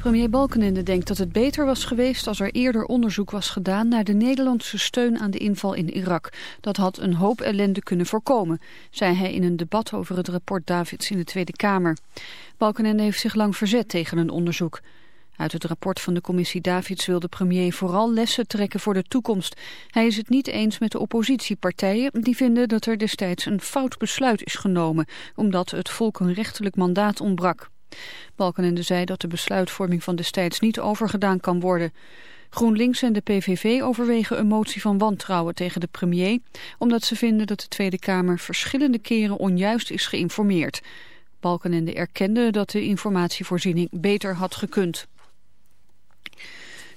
Premier Balkenende denkt dat het beter was geweest als er eerder onderzoek was gedaan naar de Nederlandse steun aan de inval in Irak. Dat had een hoop ellende kunnen voorkomen, zei hij in een debat over het rapport Davids in de Tweede Kamer. Balkenende heeft zich lang verzet tegen een onderzoek. Uit het rapport van de commissie Davids wil de premier vooral lessen trekken voor de toekomst. Hij is het niet eens met de oppositiepartijen die vinden dat er destijds een fout besluit is genomen, omdat het volk een rechtelijk mandaat ontbrak. Balkenende zei dat de besluitvorming van destijds niet overgedaan kan worden. GroenLinks en de PVV overwegen een motie van wantrouwen tegen de premier... omdat ze vinden dat de Tweede Kamer verschillende keren onjuist is geïnformeerd. Balkenende erkende dat de informatievoorziening beter had gekund.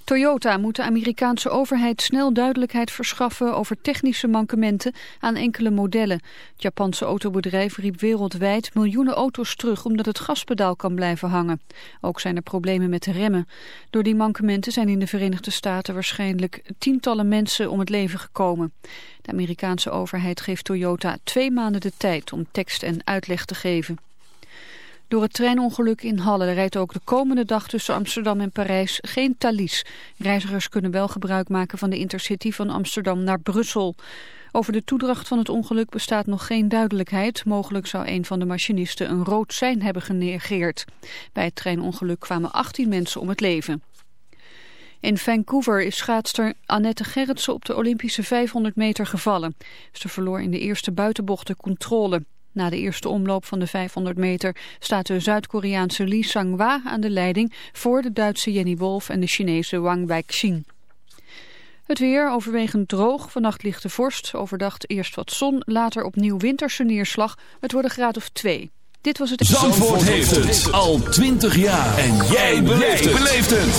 Toyota moet de Amerikaanse overheid snel duidelijkheid verschaffen over technische mankementen aan enkele modellen. Het Japanse autobedrijf riep wereldwijd miljoenen auto's terug omdat het gaspedaal kan blijven hangen. Ook zijn er problemen met de remmen. Door die mankementen zijn in de Verenigde Staten waarschijnlijk tientallen mensen om het leven gekomen. De Amerikaanse overheid geeft Toyota twee maanden de tijd om tekst en uitleg te geven. Door het treinongeluk in Halle rijdt ook de komende dag tussen Amsterdam en Parijs geen Thalys. Reizigers kunnen wel gebruik maken van de intercity van Amsterdam naar Brussel. Over de toedracht van het ongeluk bestaat nog geen duidelijkheid. Mogelijk zou een van de machinisten een rood sein hebben genegeerd. Bij het treinongeluk kwamen 18 mensen om het leven. In Vancouver is schaatster Annette Gerritsen op de Olympische 500 meter gevallen. Ze verloor in de eerste buitenbocht de controle. Na de eerste omloop van de 500 meter staat de Zuid-Koreaanse Lee Sang-wa aan de leiding voor de Duitse Jenny Wolf en de Chinese Wang Weiqing. Het weer overwegend droog, vannacht ligt de vorst, overdag eerst wat zon, later opnieuw winterse neerslag. Het wordt een graad of twee. Dit was het... Zandvoort heeft het al 20 jaar. En jij beleeft het.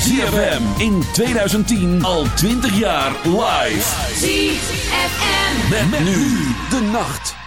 ZFM in 2010 al 20 jaar live. ZFM. Met, nu de nacht.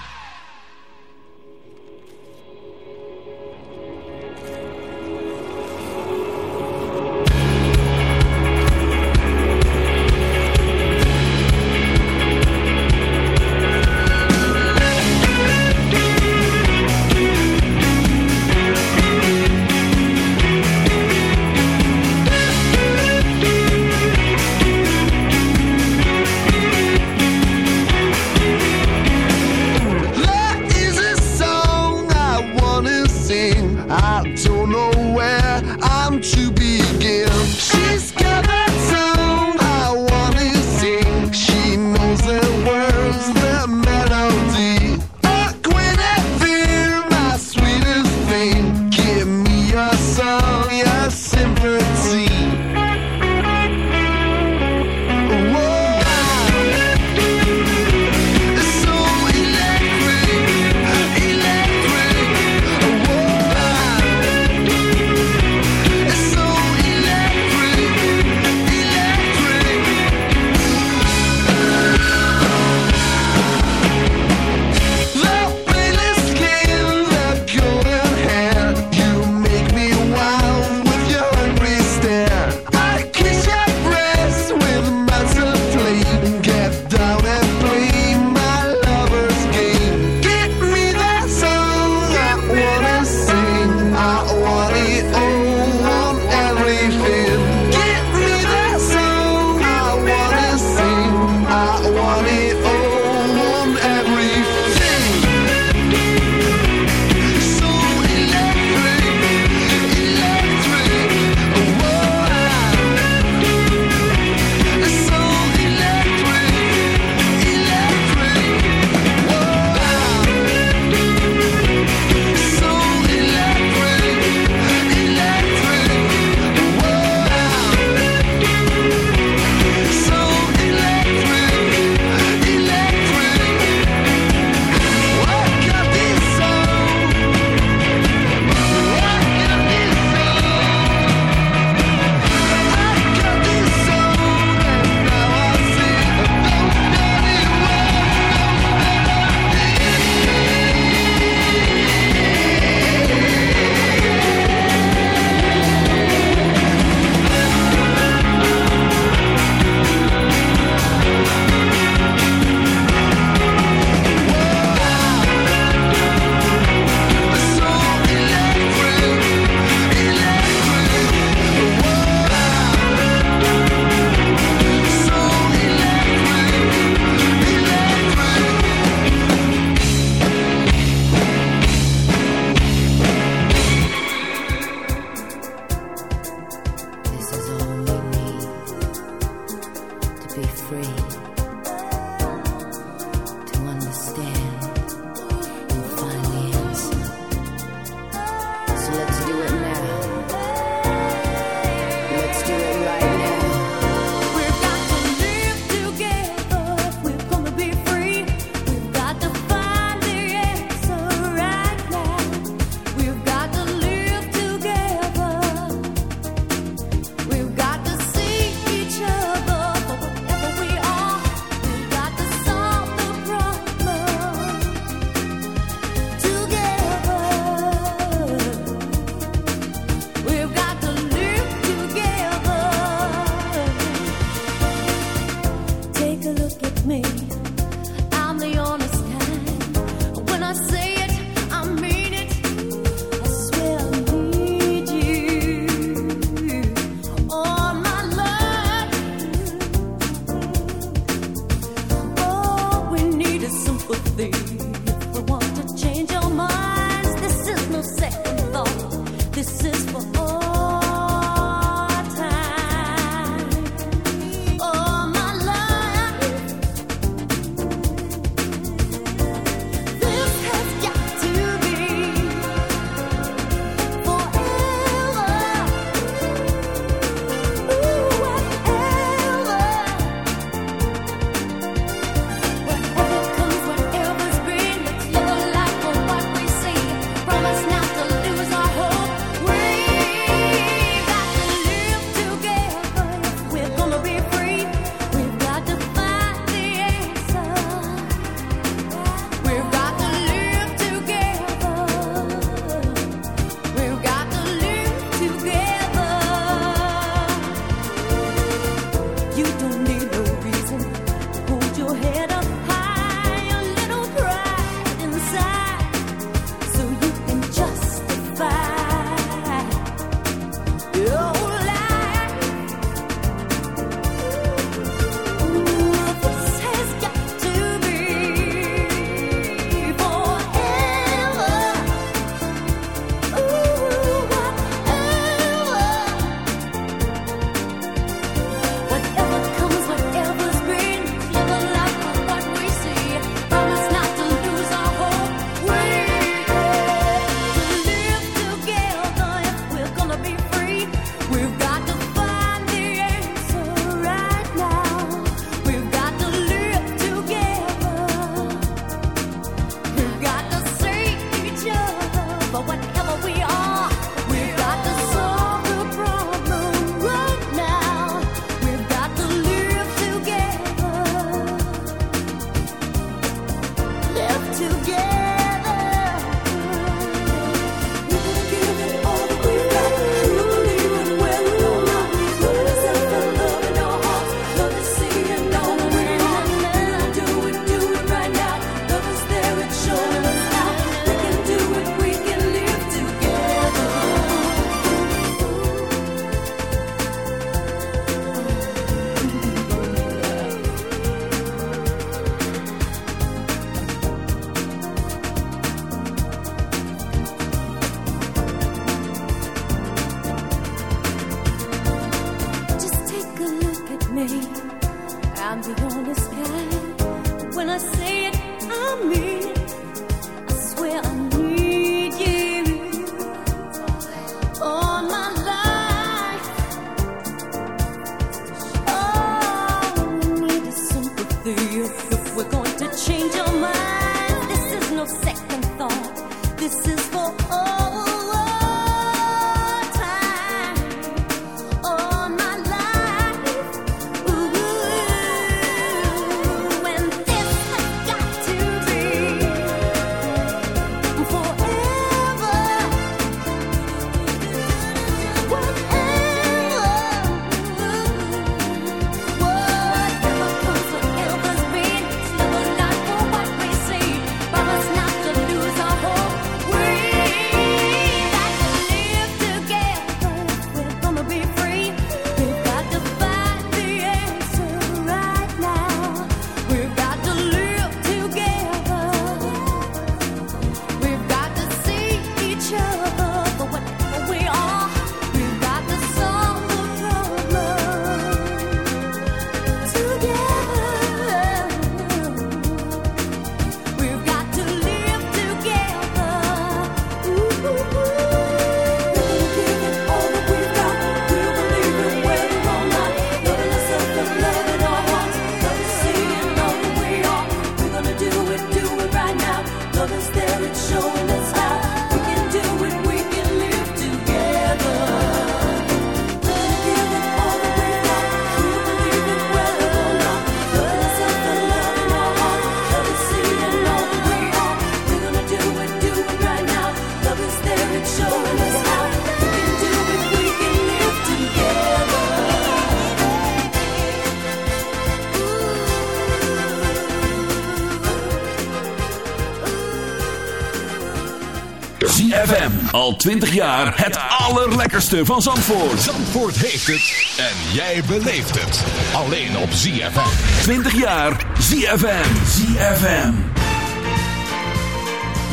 Al 20 jaar het allerlekkerste van Zandvoort. Zandvoort heeft het en jij beleeft het. Alleen op ZFM. 20 jaar ZFM. ZFM.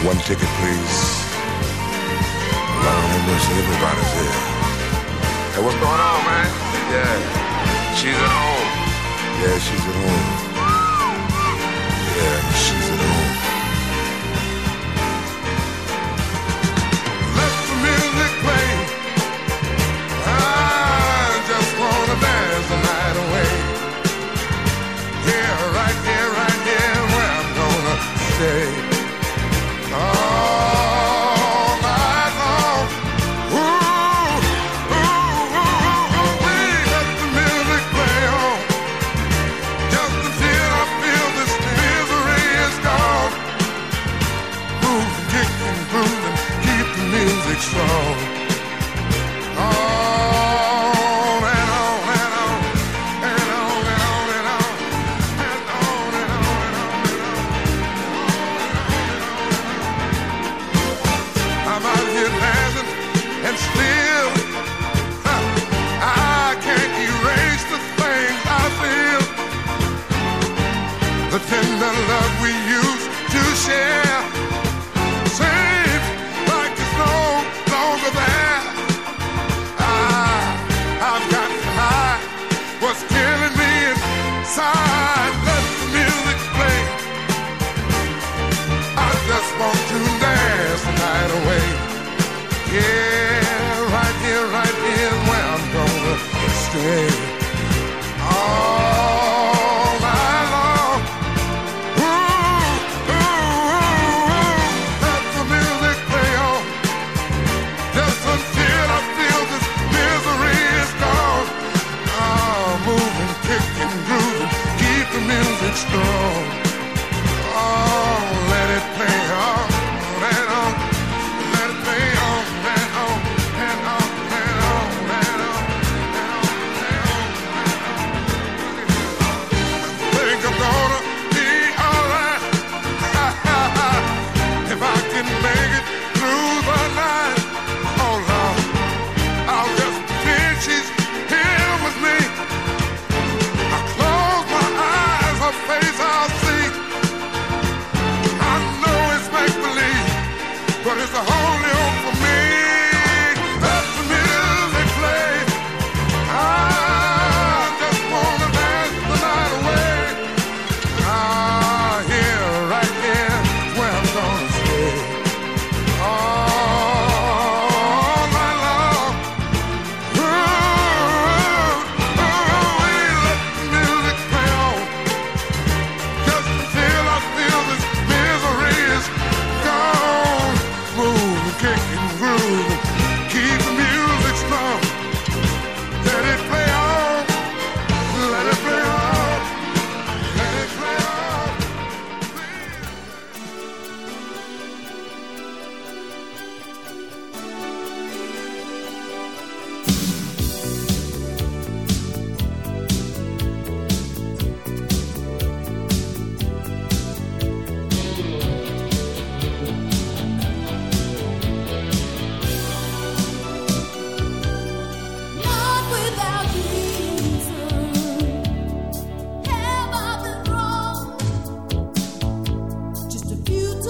One ticket please. Lord have mercy, everybody's here. Hey, what's going on, man? Yeah, she's at home. Yeah, she's at home. Yeah, she's at home. here, right here, right here where I'm gonna stay.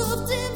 moved in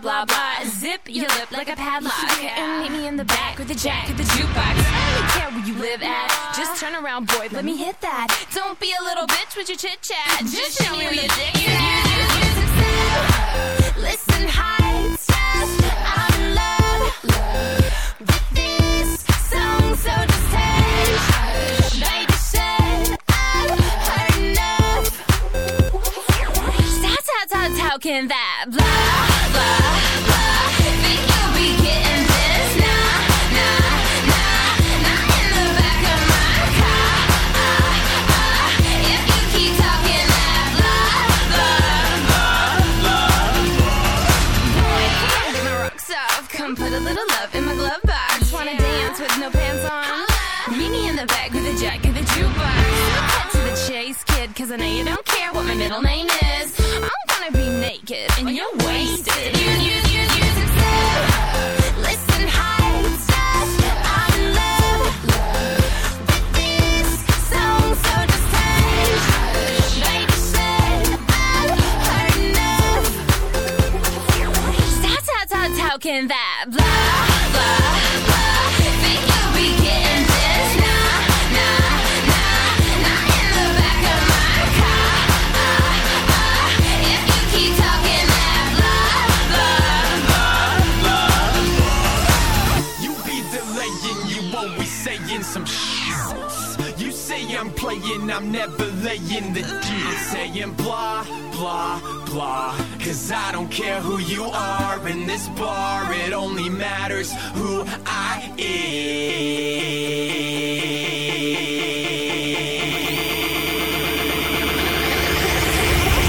blah blah blah. Zip your lip like a padlock. And meet me in the back with the jack of the jukebox. I don't care where you live at. Just turn around, boy. Let me hit that. Don't be a little bitch with your chit chat. Just show me where your dick is. Listen, high. I'm in love with this song, so said I've how, that blah blah. Cause I know you don't care what my middle name is. I'm gonna be naked and you're wasted. You, you, you, you listen, hi, stop, I'm love this so just I've enough. Stop talking that blah, some shit. You say I'm playing, I'm never laying the deal. Saying blah, blah, blah. Cause I don't care who you are in this bar, it only matters who I am.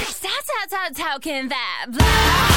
Stop, stop talking that blah,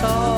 saw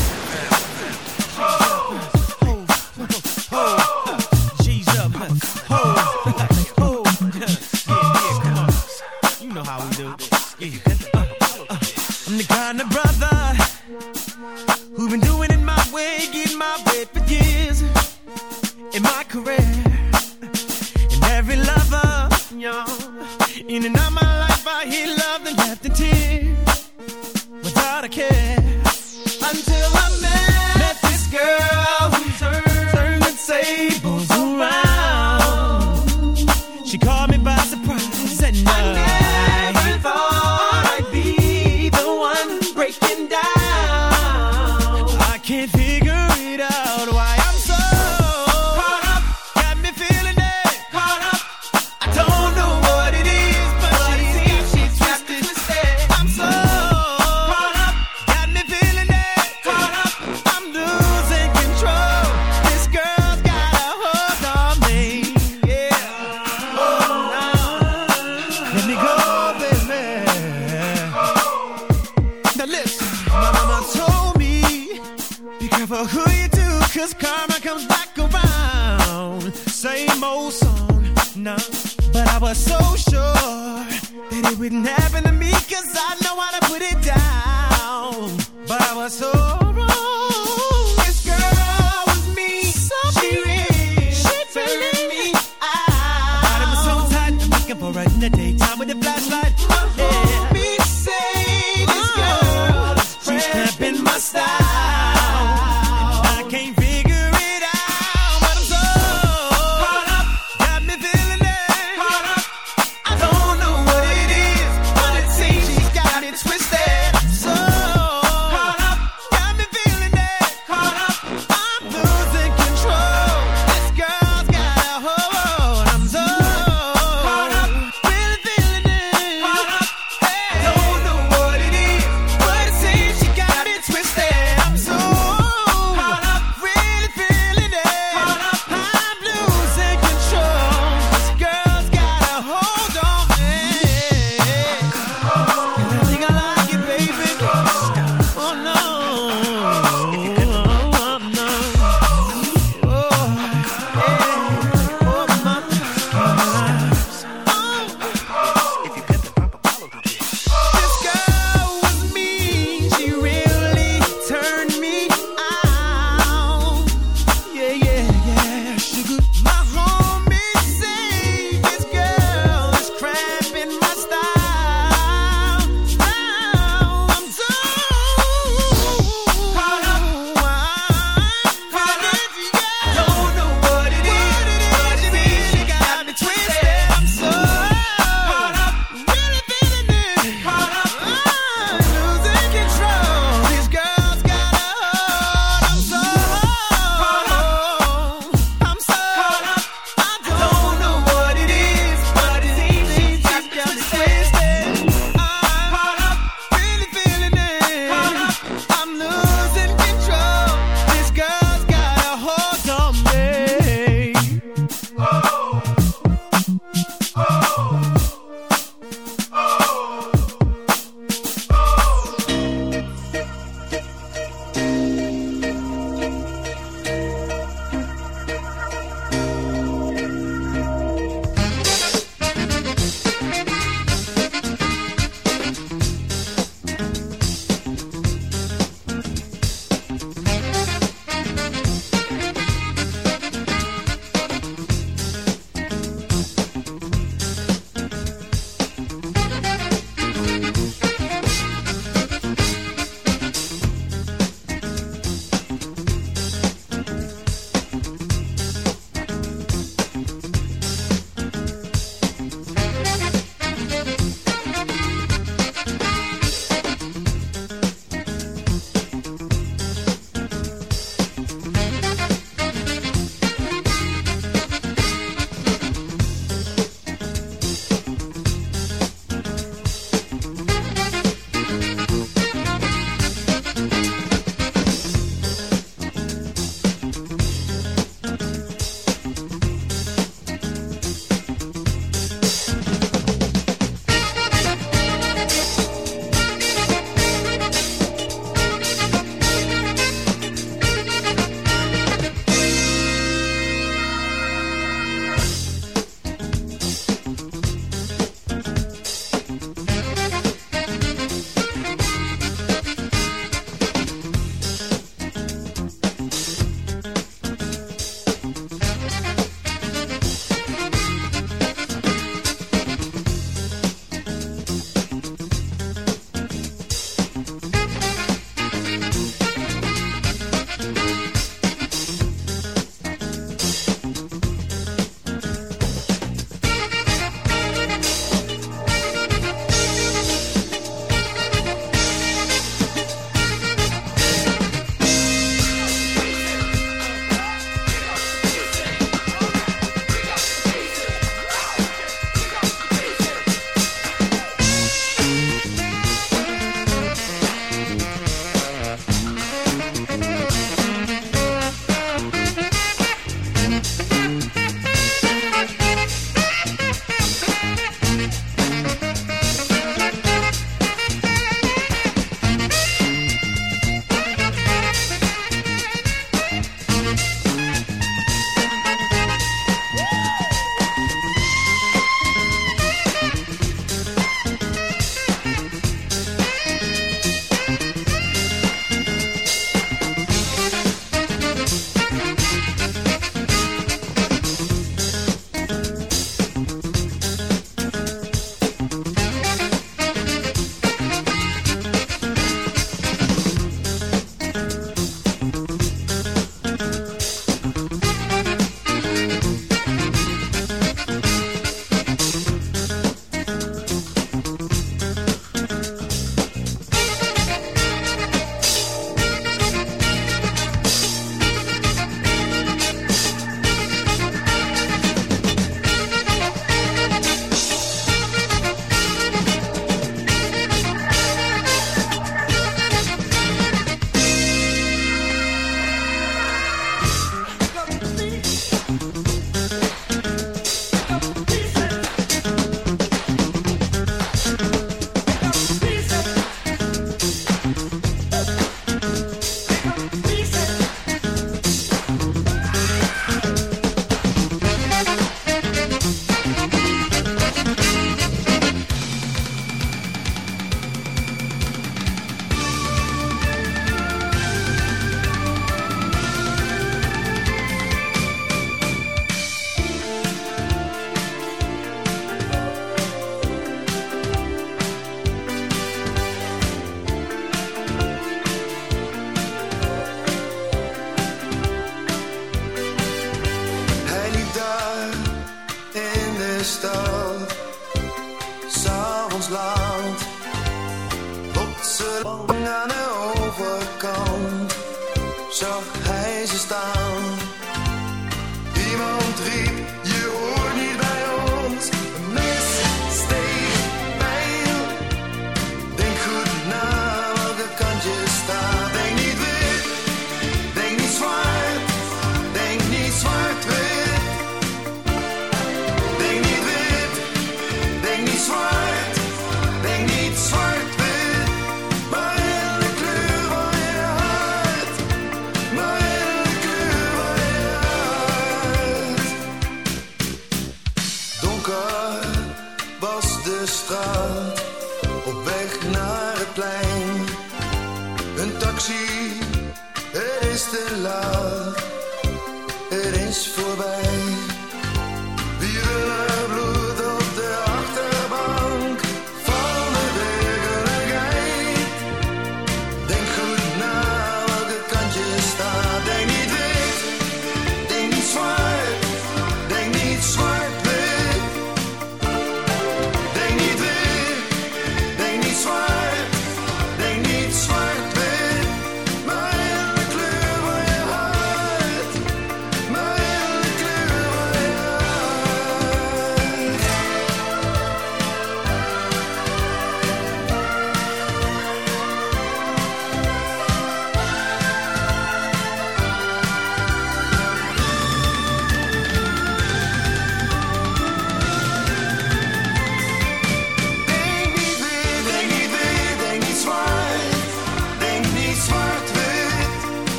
was so sure that it wouldn't happen to me, cause I know how to put it